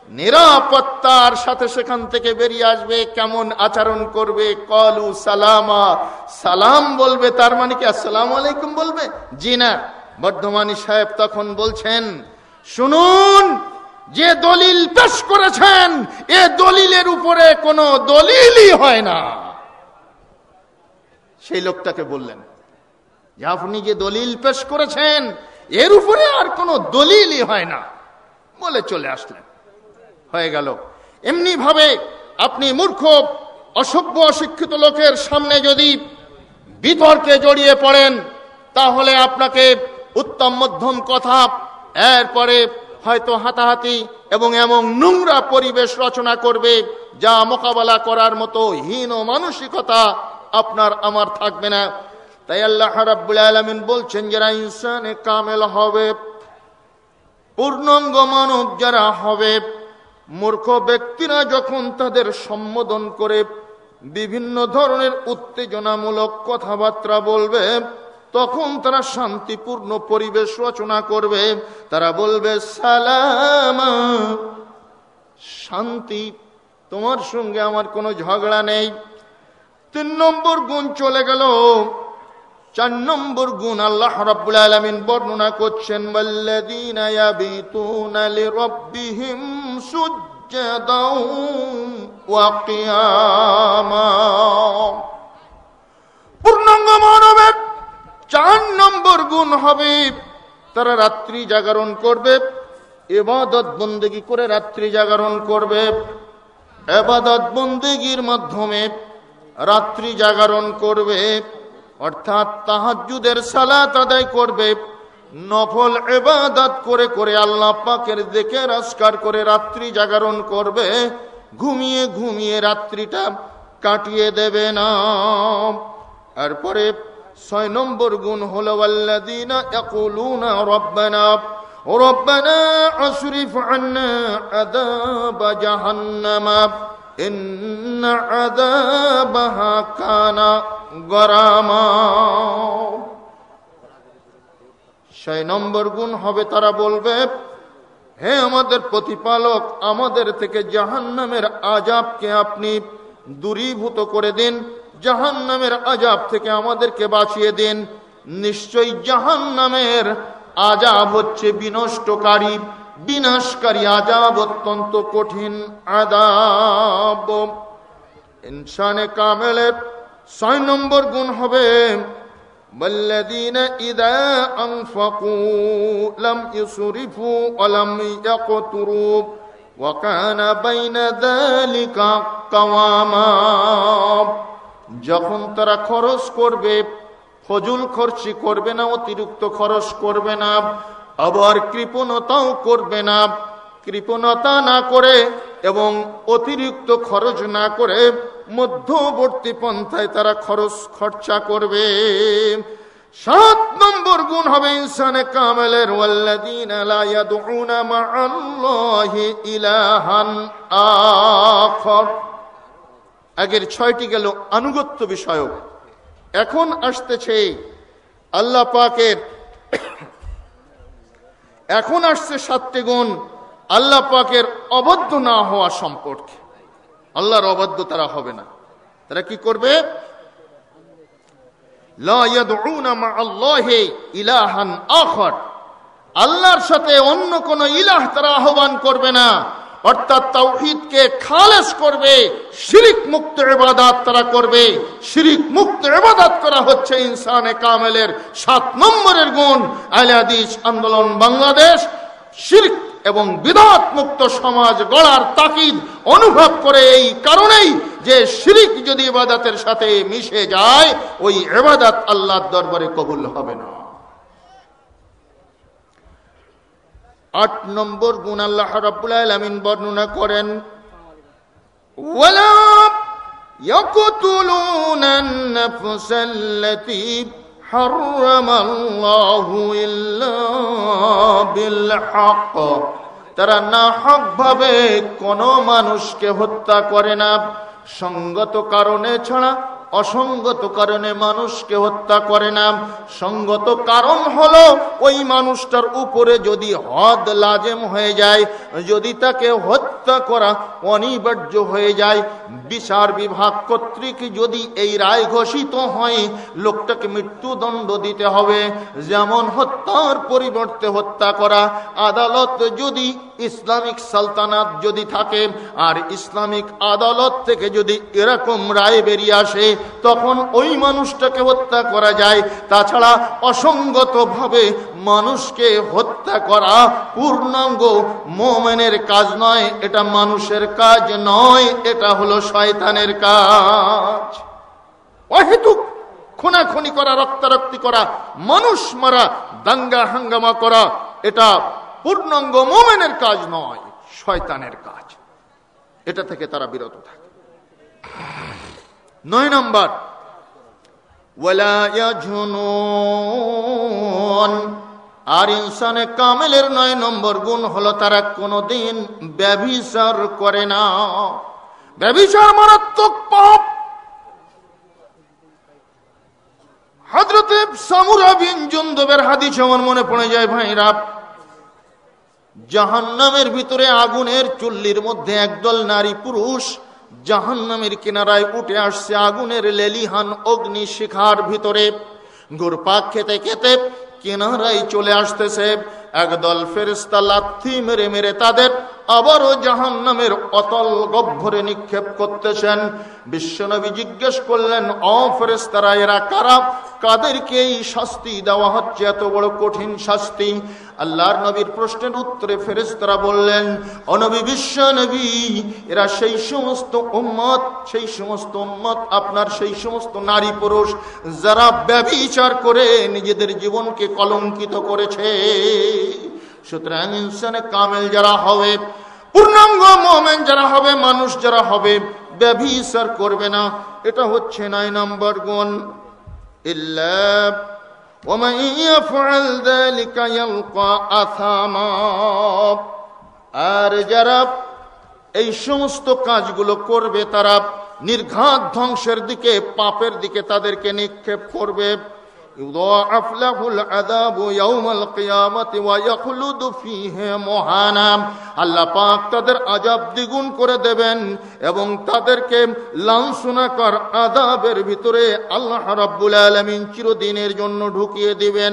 নিরাপত্তার সাথে সেখান থেকে বেরিয়ে আসবে, কেমন আচরণ করবে? কলু সালামা। সালাম বলবে, তার মানে কি আসসালাম আলাইকুম বলবে? জি না। বর্ধমানী সাহেব তখন বলছেন, শুনুন যে দলিল পেশ করেছেন, এ দলিলের উপরে কোনো দলিলই হয় না। সেই লোকটাকে বললেন, যে আপনি যে দলিল পেশ করেছেন, এর উপরে আর কোনো দলিলই হয় না। বলে চলে আসলেন। হয়ে গেল। এমনি ভাবে আপনি মূর্খ, অসভ্য, অশিক্ষিত লোকের সামনে যদি বিতর্কে জড়িয়ে পড়েন, তাহলে আপনাকে উত্তম মধ্যম কথা, এরপরে হয়তো হাতাহাতি এবং এমন নোংরা পরিবেশ রচনা করবে যা মোকাবেলা করার মতো হীন মানসিকতা আপনার, আমার থাকবে না। তাই আল্লাহ রাব্বুল আলামিন বলছেন, যারা ইনসানে কামেল হবে, পূর্ণাঙ্গ মানব যারা হবে, মূর্খ ব্যক্তিরা যখন তাদের সম্বোধন করে, বিভিন্ন ধরনের উত্তেজনামূলক কথাবার্তা বলবে তখন তারা শান্তিপূর্ণ পরিবেশ রচনা করবে। তারা বলবে, সালাম, শান্তি, তোমার সঙ্গে আমার কোনো ঝগড়া নেই। তিন নম্বর গুণ চলে গেল। চার নম্বর গুণ আল্লাহ রব্বুল আলামিন বর্ণনা করছেন, ওয়াল্লাযীনা ইয়াবিতুনা পূর্ণাঙ্গ মানবের চার নম্বর গুণ হবে। তারা রাত্রি জাগরণ করবে, এবাদত বন্দেগি করে রাত্রি জাগরণ করবে। এবাদত বন্দেগির মাধ্যমে রাত্রি জাগরণ করবে, অর্থাৎ তাহাজুদের সালাত আদায় করবে, নফল এবাদত করে করে আল্লাহ পাকের দেখে রাস্কার করে রাত্রি জাগরণ করবে। ঘুমিয়ে ঘুমিয়ে রাত্রিটা কাটিয়ে দেবে না। এরপরে ছয় নম্বর গুণ হলো আল্লাদিনা ইয়াকুলুনা রব্বানা রব্বানা আসরিফ আন্না আযাব জাহান্নাম, ইন্ন গরামা। ছয় নম্বর গুণ হবে, তারা বলবে, হে আমাদের প্রতিপালক, আমাদের থেকে জাহান্নামের আজাবকে আপনি দূরীভূত করে দিন জাহান নামের আজাব থেকে আমাদেরকে বাঁচিয়ে দিন নিশ্চয়ই জাহান নামের আজাব হচ্ছে বিনষ্টকারী বিনাশকারী আজাব অত্যন্ত কঠিন আদাব ইনসানে কামেলের ছয় নম্বর গুণ হবে والذين إذا أنفقوا لم يسرفوا ولم يقتروا وكان بين ذلك قواما যখন তারা খরচ করবে, ফজুল খরচি করবে না, অতিরিক্ত খরচ করবে না, আবার কৃপণতাও করবে না, কৃপণতা না করে এবং অতিরিক্ত খরচ না করে মধ্যবর্তী পন্থায় তারা খরচ খরচা করবে। সাত নম্বর গুণ হবে ইনসানে কামেলের ওয়াল্লাদিন ইলাহান আখর। আগের ছয়টি গেল আনুগত্য বিষয়ক। এখন আসতেছে আল্লাহ পাকের এখন আসছে সাতটি গুণ, আল্লাহ পাকের অবদ্ধ না হওয়া সম্পর্কে। আল্লাহর অবাধ্য তারা হবে না। তারা কি করবে? আল্লাহর সাথে অন্য কোন ইলাহ তারা আহ্বান করবে না। অর্থাৎ তাওহিদকে খালেস করবে, শিরিক মুক্ত এবাদাত তারা করবে। শিরিক মুক্ত এবাদাত করা হচ্ছে ইনসানে কামেলের সাত নম্বরের গুণ। আলিয়াদিস আন্দোলন বাংলাদেশ শিরিক এবং বিদাত মুক্ত সমাজ গড়ার তাকিদ অনুভব করে এই কারণেই যে শিরিক যদি এবাদাতের সাথে মিশে যায়, ওই এবাদাত আল্লাহর দরবারে কবুল হবে না। আট নম্বর গুণ আল্লাহ রাব্বুল আলামিন বর্ণনা করেন ওয়ালা ইয়াকতুলুনা আন-নাফসাল্লাতী حرم الله إلا بالحق তারা না হক ভাবে কোন মানুষকে হত্যা করে না সঙ্গত কারণে ছাড়া অসঙ্গত কারণে মানুষকে হত্যা করে না। সঙ্গত কারণ হলো, ওই মানুষটার উপরে যদি হদ লাজেম হয়ে যায়, যদি তাকে হত্যা করা অনিবার্য হয়ে যায়, বিচার বিভাগ কর্তৃক যদি এই রায় ঘোষিত হয়, লোকটাকে মৃত্যুদণ্ড দিতে হবে। যেমন হত্যার পরিবর্তে হত্যা করা, আদালত যদি ইসলামিক সালতানাত যদি থাকে, আর ইসলামিক আদালত থেকে যদি এরকম রায় বেরিয়ে আসে তখন ওই মানুষটাকে হত্যা করা যায়। তাছাড়া অসঙ্গত ভাবে মানুষকে হত্যা করা পূর্ণাঙ্গ মোমেনের কাজ নয়, এটা মানুষের কাজ নয়, এটা হলো শয়তানের কাজ। অহেতুক খুনাখুনি করা, রক্তারক্তি করা, মানুষ মারা, দাঙ্গা হাঙ্গামা করা, এটা পূর্ণাঙ্গ মোমেনের কাজ নয়, শয়তানের কাজ। এটা থেকে তারা বিরত থাকে। নয় নম্বর। আর ইনসানে কামেলের নয় নম্বর গুণ হলো তারা কোনোদিন ব্যভিচার করে না। ব্যভিচার মারাত্মক পাপ। হাদিস আমার মনে পড়ে যায় জাহান্নামের ভিতরে আগুনের চুল্লির মধ্যে একদল নারী পুরুষ জাহান্নামের কিনারায় উঠে আসছে আগুনের লেলিহান অগ্নি শিখার ভিতরে। ঘুরপাক খেতে খেতে কিনারায় চলে আসতেছে। একদল ফেরিস্তা লাথি মেরে মেরে তাদের আবারও জাহান নামের অতল গভ্ভরে নিক্ষেপ করতেছেন। বিশ্বনবী জিজ্ঞেস করলেন তারা এরা কারা? কাদেরকে এই শাস্তি দেওয়া হচ্ছে? এত বড় কঠিন শাস্তি? আল্লাহর নবীর প্রশ্নের উত্তরে ফেরেস্তারা বললেন অনবী বিশ্ব নবী, এরা সেই সমস্ত উম্মত, সেই সমস্ত উম্মত আপনার সেই সমস্ত নারী পুরুষ, যারা ব্যবিচার করে নিজেদের জীবনকে কলঙ্কিত করেছে। সুতরাং ইনসানে কামেল যারা হবে, পূর্ণাঙ্গ মোমেন যারা হবে, মানুষ যারা হবে, ব্যভিচার করবে না। এটা হচ্ছে নয় নম্বর গুণ। আর যারা এই সমস্ত কাজগুলো করবে, তারা নির্ঘাত ধ্বংসের দিকে, পাপের দিকে তাদেরকে নিক্ষেপ করবে। يضاعف له العذاب يوم القيامة ويخلد فيه مهانا আল্লাহ পাক তাদের আজাব দ্বিগুণ করে দেবেন এবং তাদেরকে লাঞ্ছনাকর আদাবের ভিতরে আল্লাহ রাব্বুল আলামিন চিরদিনের জন্য ঢুকিয়ে দিবেন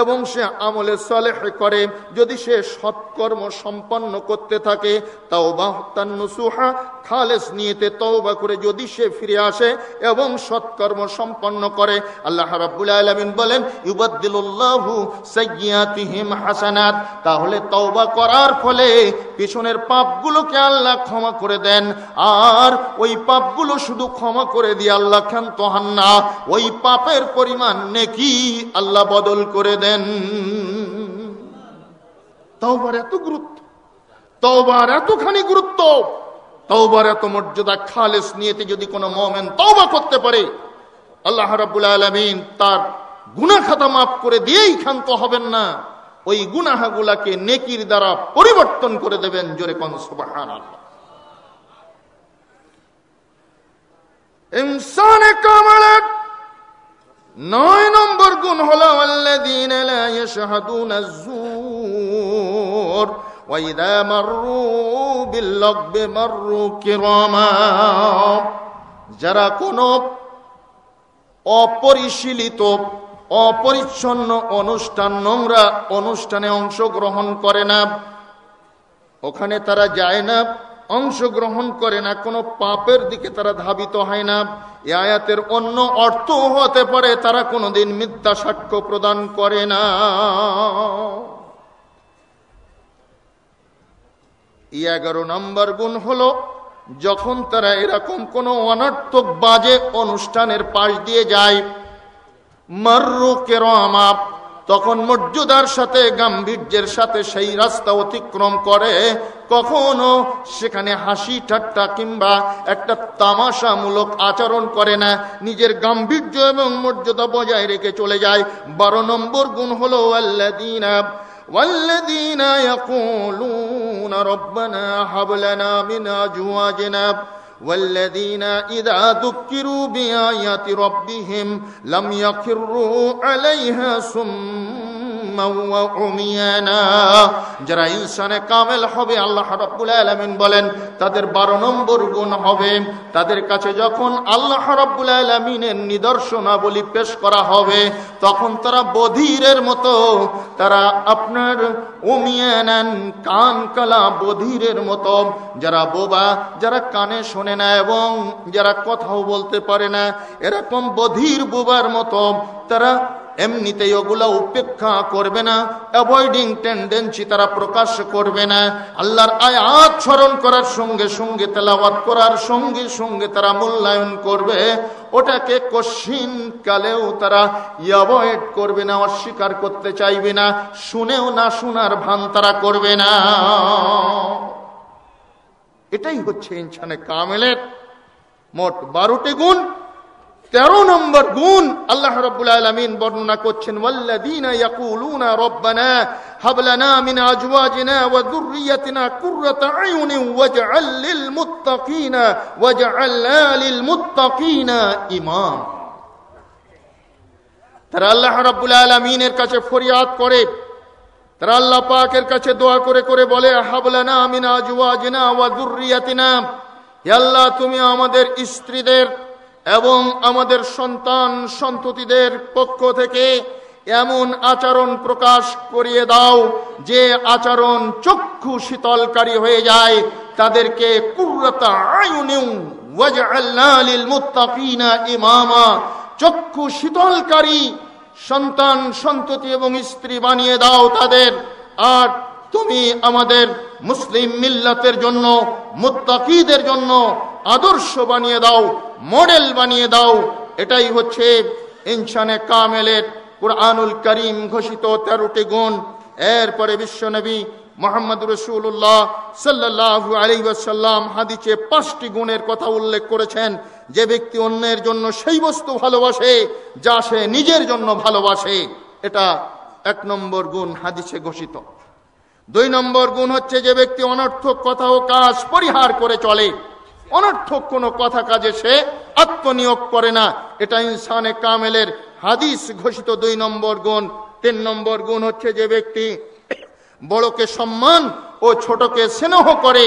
এবং সে আমলে সলেহ করে। যদি সে সৎকর্ম সম্পন্ন করতে থাকে তাওবা তান্নুসুহা খালেস নিয়েতে তওবা করে যদি সে ফিরে আসে এবং সৎকর্ম সম্পন্ন করে, আল্লাহ রাব্বুল আলামিন বলেন, ইউবাদদিলুল্লাহু সাইয়্যাতিহিম হাসানাত। তাহলে তওবা করার ফলে পিছনের পাপগুলোকে আল্লাহ ক্ষমা করে দেন। আর ওই পাপগুলো শুধু ক্ষমা করে দিয়ে আল্লাহ ক্ষান্ত হন না, ওই পাপের পরিমাণ নেকি আল্লাহ বদল করে দেন। তওবার এত গুরুত্ব, তওবার এতখানি গুরুত্ব, তওবার এত মর্যাদা খালেস নিয়েতে যদি কোনো মোমেন তওবা করতে পারে, আল্লাহ রাব্বুল আলামিন তার গুনাহ খাতা মাফ করে দিয়েই ক্ষান্ত হবেন না। ওই গুনাহগুলাকে নেকির দ্বারা পরিবর্তন করে দেবেন জোরে কোন সুবহানাল্লাহ। ইনসানে কামালাত নয় গুণ হলো আল্লাযীন যারা কোন অপরিশীলিত, অপরিচ্ছন্ন অনুষ্ঠান, নোংরা অনুষ্ঠানে অংশগ্রহণ করে না, ওখানে তারা যায় না। অংশগ্রহণ করে না, কোনো পাপের দিকে তারা ধাবিত হয় না। এ আয়াতের অন্য অর্থ হতে পারে, তারা কোনোদিন মিথ্যা সাক্ষ্য প্রদান করে না। এগারো নম্বর গুণ হলো, যখন তারা এরকম কোনো অনর্থক বাজে অনুষ্ঠানের পাশ দিয়ে যায়, মার্রু কেরমাপ তখন মর্যাদার সাথে গাম্ভীর্যের সাথে সেই রাস্তা অতিক্রম করে কখনো সেখানে হাসি ঠাট্টা কিংবা একটা তামাশামূলক আচরণ করে না নিজের গাম্ভীর্য এবং মর্যাদা বজায় রেখে চলে যায় বারো নম্বর গুণ হলো আল্লাদিনা والذين يقولون ربنا هب لنا من أزواجنا والذين إذا ذكروا بآيات ربهم لم يخروا عليها سما ইতমা যারা ইনসানে কামেল হবে, আল্লাহ রাব্বুল আলামিন বলেন, তাদের 12 নম্বর গুণ হবে, তাদের কাছে যখন আল্লাহ রাব্বুল আলামিনের নিদর্শনাবলী পেশ করা হবে, তখন তারা বধিরের মতো, তারা আপনার উমিয়ানান কান কালা বধিরের মতো, যারা বোবা, যারা কানে শোনে না এবং যারা কথাও বলতে পারে না, এরকম বধির বোবার মতো, তারা এমনিতেই ওগুলা উপেক্ষা করবে না অ্যাভয়েডিং টেন্ডেন্সি তারা প্রকাশ করবে না। আল্লাহর আয়াত স্মরণ করার সঙ্গে সঙ্গে, তেলাওয়াত করার সঙ্গে সঙ্গে তারা মূল্যায়ন করবে। ওটাকে কশিন কালেও তারা অ্যাভয়েড করবে না, অস্বীকার করতে চাইবে না, শুনেও না শোনার ভান তারা করবে না। এটাই হচ্ছে ইনসানে কামেলের মোট বারোটি গুণ। তেরো নম্বর গুণ আল্লাহ রব্বুল আলমিন বর্ণনা করছেন, ওয়াল্লাযীনা ইয়াকুলুনা রব্বানা হাব লানা মিন আজওয়াজিনা ওয়া যুররিয়াতিনা কুররাতা আয়ুনিন ওয়াজআল লিল মুত্তাকিনা ওয়াজআলনা লিল মুত্তাকিনা ইমাম। তারা আল্লাহ রাব্বুল আলমিনের কাছে ফরিয়াদ করে, তারা আল্লাহ পাকের কাছে দোয়া করে করে বলে, হাবলানা আমিনা জুয়াজিনা ওয়া দুর্রিয়াতিনা আল্লাহ, তুমি আমাদের স্ত্রীদের এবং আমাদের সন্তান সন্ততিদের পক্ষ থেকে এমন আচরণ প্রকাশ করিয়ে দাও যে আচরণ চক্ষু শীতলকারী হয়ে যায়। তাদেরকে ইমামা। চক্ষু শীতলকারী সন্তান, সন্ততি এবং স্ত্রী বানিয়ে দাও তাদের। আর তুমি আমাদের মুসলিম মিল্লাতের জন্য, মুত্তাকিদের জন্য আদর্শ বানিয়ে দাও, মডেল বানিয়ে দাও। এটাই হচ্ছে ইনসানে কামেলের কুরআনুল করিম ঘোষিত তেরোটি গুণ। এরপরে বিশ্বনবী মোহাম্মদ রসুল্লাহ সাল্লাহ আলিবাসাল্লাম হাদিচে পাঁচটি গুণের কথা উল্লেখ করেছেন। যে ব্যক্তি অন্যের জন্য সেই বস্তু ভালোবাসে, যা সে নিজের জন্য ভালোবাসে। এটা এক নম্বর গুণ হাদিসে ঘোষিত। দুই নম্বর গুণ হচ্ছে যে ব্যক্তি অনর্থক কথা ও কাজ পরিহার করে চলে। অনর্থক কোনো কথা কাজে সে আত্মনিয়োগ করে না। এটা ইনসানে কামেলের হাদিস ঘোষিত দুই নম্বর গুণ। তিন নম্বর গুণ হচ্ছে যে ব্যক্তি বড়কে সম্মান ও ছোটকে স্নেহ করে,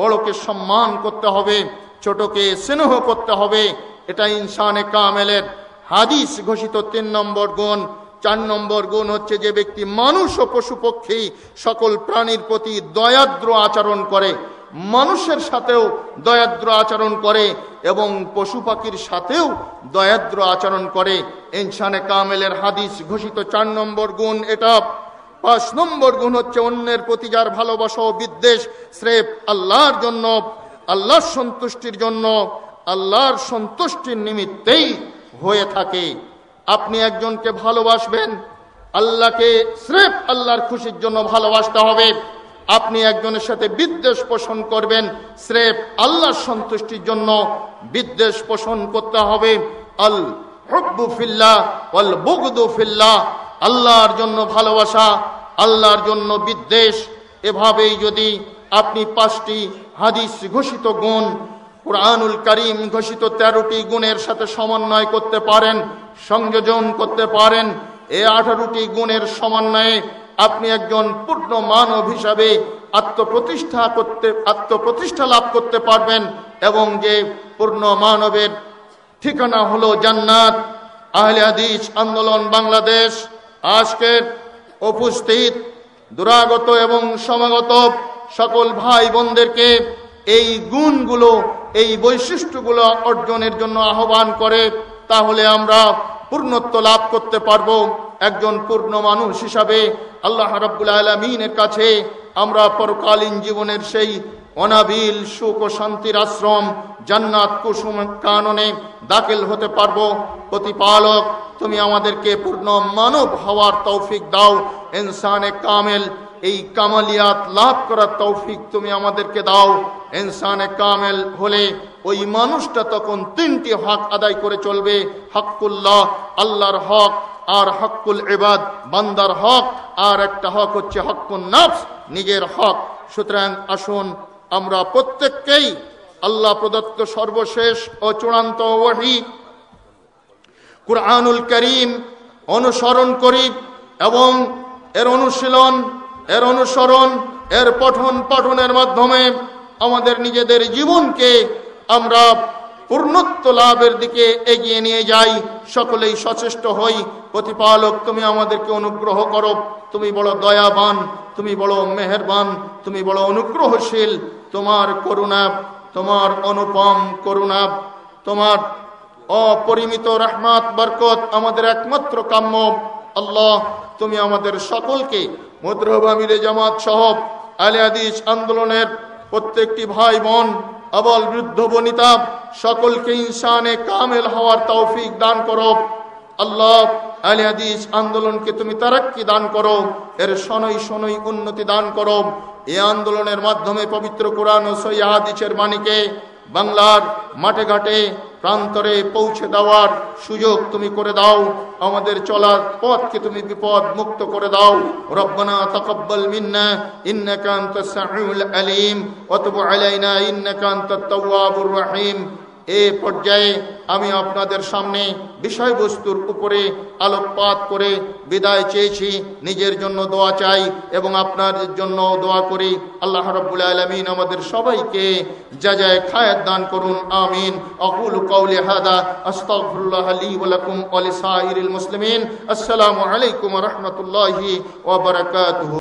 বড়কে সম্মান করতে হবে, ছোটকে স্নেহ করতে হবে। এটা ইনসানে কামেলের হাদিস ঘোষিত তিন নম্বর গুণ। চার নম্বর গুণ হচ্ছে যে ব্যক্তি মানুষ ও পশু পক্ষী সকল প্রাণীর প্রতি দয়াদ্র আচরণ করে। মানুষের সাথেও দয়াদ্র আচরণ করে এবং পশু পাখির সাথেও দয়াদ্র আচরণ করে। ইনসানে কামেলের হাদিস ঘোষিত চার নম্বর গুণ এটা। পাঁচ নম্বর গুণ হচ্ছে অন্যের প্রতি যার ভালোবাসা ও বিদ্বেষ, স্রেফ আল্লাহর জন্য, আল্লাহর সন্তুষ্টির জন্য, আল্লাহর সন্তুষ্টির নিমিত্তেই হয়ে থাকে। আপনি একজনকে ভালোবাসবেন, আল্লাহকে স্রেফ আল্লাহর খুশির জন্য ভালোবাসতে হবে। আপনি একজনের সাথে বিদ্বেষ পোষণ করবেন, স্রেফ আল্লাহর সন্তুষ্টির জন্য বিদ্বেষ পোষণ করতে হবে। আল হব্বু ফিল্লা অল বুগদু ফিল্লা আল্লাহর জন্য ভালোবাসা, আল্লাহর জন্য বিদ্বেষ। এভাবেই যদি আপনি পাঁচটি হাদিস ঘোষিত গুণ, কোরআনুল করিম ঘোষিত তেরোটি গুণের সাথে সমন্বয় করতে পারেন, সংযোজন করতে পারেন, এ আঠারোটি গুণের সমন্বয়ে আপনি একজন পূর্ণ মানব হিসাবে আত্মপ্রতিষ্ঠা করতে, আত্মপ্রতিষ্ঠা লাভ করতে পারবেন এবং যে পূর্ণ মানবের ঠিকানা হলো জান্নাত। আহলে আন্দোলন বাংলাদেশ আজকের উপস্থিত দুরাগত এবং সমাগত সকল ভাই বোনদেরকে এই গুণগুলো, এই বৈশিষ্ট্যগুলো অর্জনের জন্য আহ্বান করে, তাহলে আমরা পূর্ণত্ব লাভ করতে পারব। একজন পূর্ণ মানুষ হিসাবে আল্লাহ রাব্বুল আলমিনের কাছে আমরা পরকালীন জীবনের সেই অনাবিল সুখ ও শান্তির আশ্রম, জান্নাত কুসুম কাননে দাখিল হতে পারব। প্রতিপালক, তুমি আমাদেরকে পূর্ণ মানব হওয়ার তৌফিক দাও। ইনসানে কামেল, এই কামালিয়াত লাভ করার তৌফিক তুমি আমাদেরকে দাও। ইনসানে কামেল হলে ওই মানুষটা তখন তিনটি হক আদায় করে চলবে হকুল্লাহ আল্লাহর হক আর হকুল এবাদ বান্দার হক। আর একটা হক হচ্ছে হকুল নফস, নিজের হক। সুতরাং আসুন আমরা প্রত্যেককেই আল্লাহ প্রদত্ত সর্বশেষ ও চূড়ান্ত ওয়াহি কুরআনুল করিম অনুসরণ করি এবং এর অনুশীলন, এর অনুসরণ, এর পঠন পাঠনের মাধ্যমে আমাদের নিজেদের জীবনকে আমরা পূর্ণত্ব লাভের দিকে এগিয়ে নিয়ে যাই। সকলেই সচেষ্ট হই। প্রতিপালক, তুমি আমাদেরকে অনুগ্রহ করো। তুমি বড় দয়াবান, তুমি বড় মেহেরবান, তুমি বড় অনুগ্রহশীল। তোমার করুণা, তোমার অনুপম করুণা, তোমার অপরিমিত রহমাত, বরকত আমাদের একমাত্র কাম্য। আল্লাহ, তুমি আমাদের সকলকে মদ্রবামিরে জামাত সহ আলে আদিস আন্দোলনের প্রত্যেকটি ভাই বোন অবল বৃদ্ধ বনিতা, সকলকে ইনসানে কামেল হওয়ার তৌফিক দান করো। আল্লাহ আলী হাদিস আন্দোলনকে তুমি তারাক্কি দান করো, এর শনৈ শনৈ উন্নতি দান করো। এ আন্দোলনের মাধ্যমে পবিত্র কোরআন ও সৈয়াদিসের বাণীকে বাংলার মাঠে ঘাটে প্রান্তরে পৌঁছে দেওয়ার সুযোগ তুমি করে দাও। আমাদের চলার পথকে তুমি বিপদ মুক্ত করে দাও। রব্বানা তাকাব্বাল মিন্না, ইন্নাকা আনতাস সামিউল আলিম, ওয়া তুব আলাইনা, ইন্নাকা আনতাত তাওয়াবুর রহিম। এ পর্যায়ে আমি আপনাদের সামনে বিষয়বস্তুর উপরে আলোকপাত করে বিদায় চেয়েছি। নিজের জন্য দোয়া চাই এবং আপনার জন্য দোয়া করি। আল্লাহ রব্বুল আলমিন আমাদের সবাইকে যা যায় খায়াত দান করুন, আমিন। অকুল কৌলি হাদা, আস্তাগফিরুল্লাহ লি ওয়া লাকুম ওয়া মুসলিমিন। আসসালামু আলাইকুম রাহমাতুল্লাহি ওয়া বারাকাতুহু।